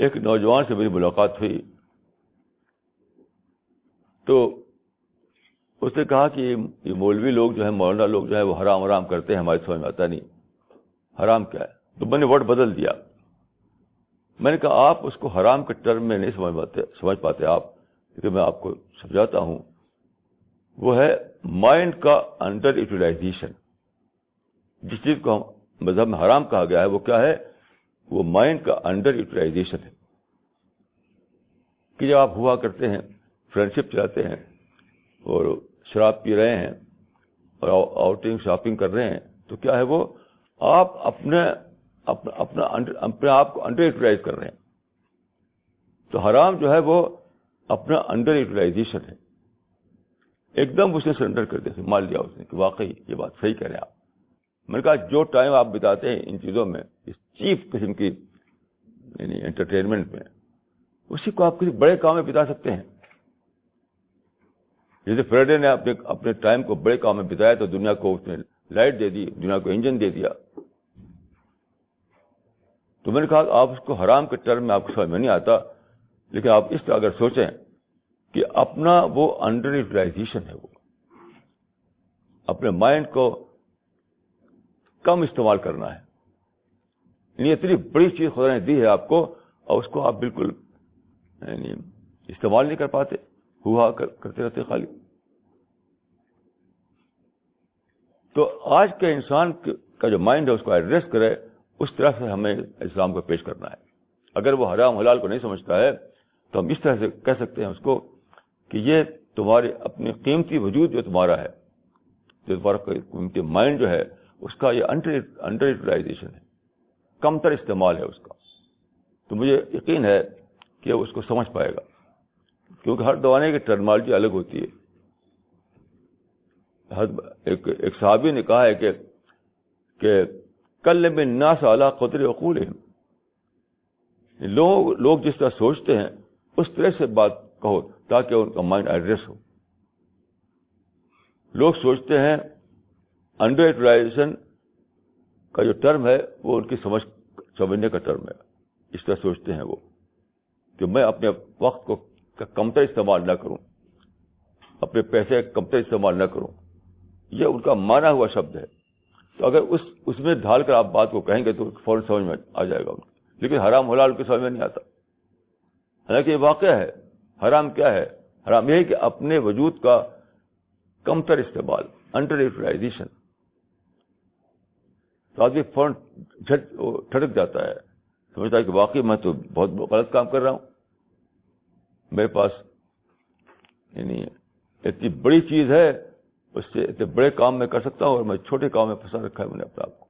ایک نوجوان سے میری ملاقات ہوئی۔ تو اس نے کہا کہ یہ مولوی لوگ جو ہے مولانا لوگ جو ہے وہ حرام حرام کرتے ہیں، ہماری سمجھ میں آتا نہیں۔ حرام کیا ہے؟ تو میں نے ورڈ بدل دیا۔ میں نے کہا، آپ اس کو حرام کے ٹرم میں نہیں سمجھ پاتے سمجھ پاتے آپ، کیونکہ میں آپ کو سمجھاتا ہوں۔ وہ ہے مائنڈ کا انڈر یوٹیلائزیشن جس چیز کو ہم مذہب میں حرام کہا گیا ہے، وہ کیا ہے؟ وہ مائنڈ کا انڈر یوٹیلائزیشن ہے۔ کہ جب آپ ہوا کرتے ہیں فرینڈ شپ چلاتے ہیں اور شراب پی رہے ہیں اور آؤٹنگ، شاپنگ کر رہے ہیں، تو کیا ہے وہ؟ آپ اپنے، اپنا اپنے آپ کو انڈر یوٹیلائز کر رہے ہیں۔ تو حرام جو ہے وہ اپنا انڈر یوٹیلائزیشن ہے۔ ایک دم اس نے سرنڈر کر دیا مان لیا اس نے، کہ واقعی یہ بات صحیح کہہ رہے ہیں آپ۔ میں نے کہا جو ٹائم آپ بتاتے ہیں ان چیزوں میں، اس چیف قسم کی یعنی انٹرٹینمنٹ میں، اسی کو آپ کسی بڑے کام میں بتا سکتے ہیں۔ جیسے فریڈے نے اپنے اپنے ٹائم کو بڑے کام میں بتایا تو دنیا کو اس نے لائٹ دے دی، دنیا کو انجن دے دیا۔ تو میں نے کہا آپ اس کو حرام کے ٹرم میں آپ کو سمجھ میں نہیں آتا، لیکن آپ اس طرح اگر سوچیں کہ اپنا وہ انڈر یوٹیلائزیشن ہے وہ، اپنے مائنڈ کو کم استعمال کرنا ہے۔ یعنی اتنی بڑی چیز خدا نے دی ہے آپ کو اور اس کو آپ بالکل یعنی استعمال نہیں کر پاتے، ہوا کرتے رہتے خالی۔ تو آج کے انسان کا جو مائنڈ ہے، اس کو ایڈریس کرے، اس طرح سے ہمیں اسلام کو پیش کرنا ہے۔ اگر وہ حرام حلال کو نہیں سمجھتا ہے، تو ہم اس طرح سے کہہ سکتے ہیں اس کو کہ یہ تمہارے اپنی قیمتی وجود جو تمہارا ہے، جو تمہارا قیمتی مائنڈ جو ہے، اس کا یہ انڈر یوٹیلائزیشن ہے۔ کم تر استعمال ہے اس کا۔ تو مجھے یقین ہے کہ اس کو سمجھ پائے گا۔ کیونکہ ہر دوانے کی ٹرمالوجی الگ ہوتی ہے۔ ایک ایک صحابی نے کہا ہے کہ کہ کل میں نا سالہ قدر اقول لوگ لوگ جس طرح سوچتے ہیں، اس طرح سے بات کہو تاکہ ان کا مائنڈ ایڈریس ہو۔ لوگ سوچتے ہیں، انڈر یوٹیلائزیشن کا جو ٹرم ہے، وہ ان کی سمجھ سمجھنے کا ٹرم ہے۔ اس طرح سوچتے ہیں وہ کہ میں اپنے وقت کو کمتر استعمال نہ کروں، اپنے پیسے کمتر استعمال نہ کروں۔ یہ ان کا مانا ہوا شبد ہے۔ تو اگر اس اس میں ڈھال کر آپ بات کو کہیں گے تو فوراً سمجھ میں آ جائے گا۔ لیکن حرام حلال کے سمجھ میں نہیں آتا۔ حالانکہ یہ واقعہ ہے۔ حرام کیا ہے؟ حرام یہ ہے کہ اپنے وجود کا کم تر استعمال انڈر یوٹیلائزیشن تو آدمی فوراً ٹھڑک جاتا ہے۔ سمجھتا ہے کہ واقعی میں تو بہت غلط کام کر رہا ہوں۔ میرے پاس یعنی اتنی بڑی چیز ہے، اس سے اتنے بڑے کام میں کر سکتا ہوں اور میں چھوٹے کام میں پھنسا رکھا ہے میں نے اپنے آپ کو۔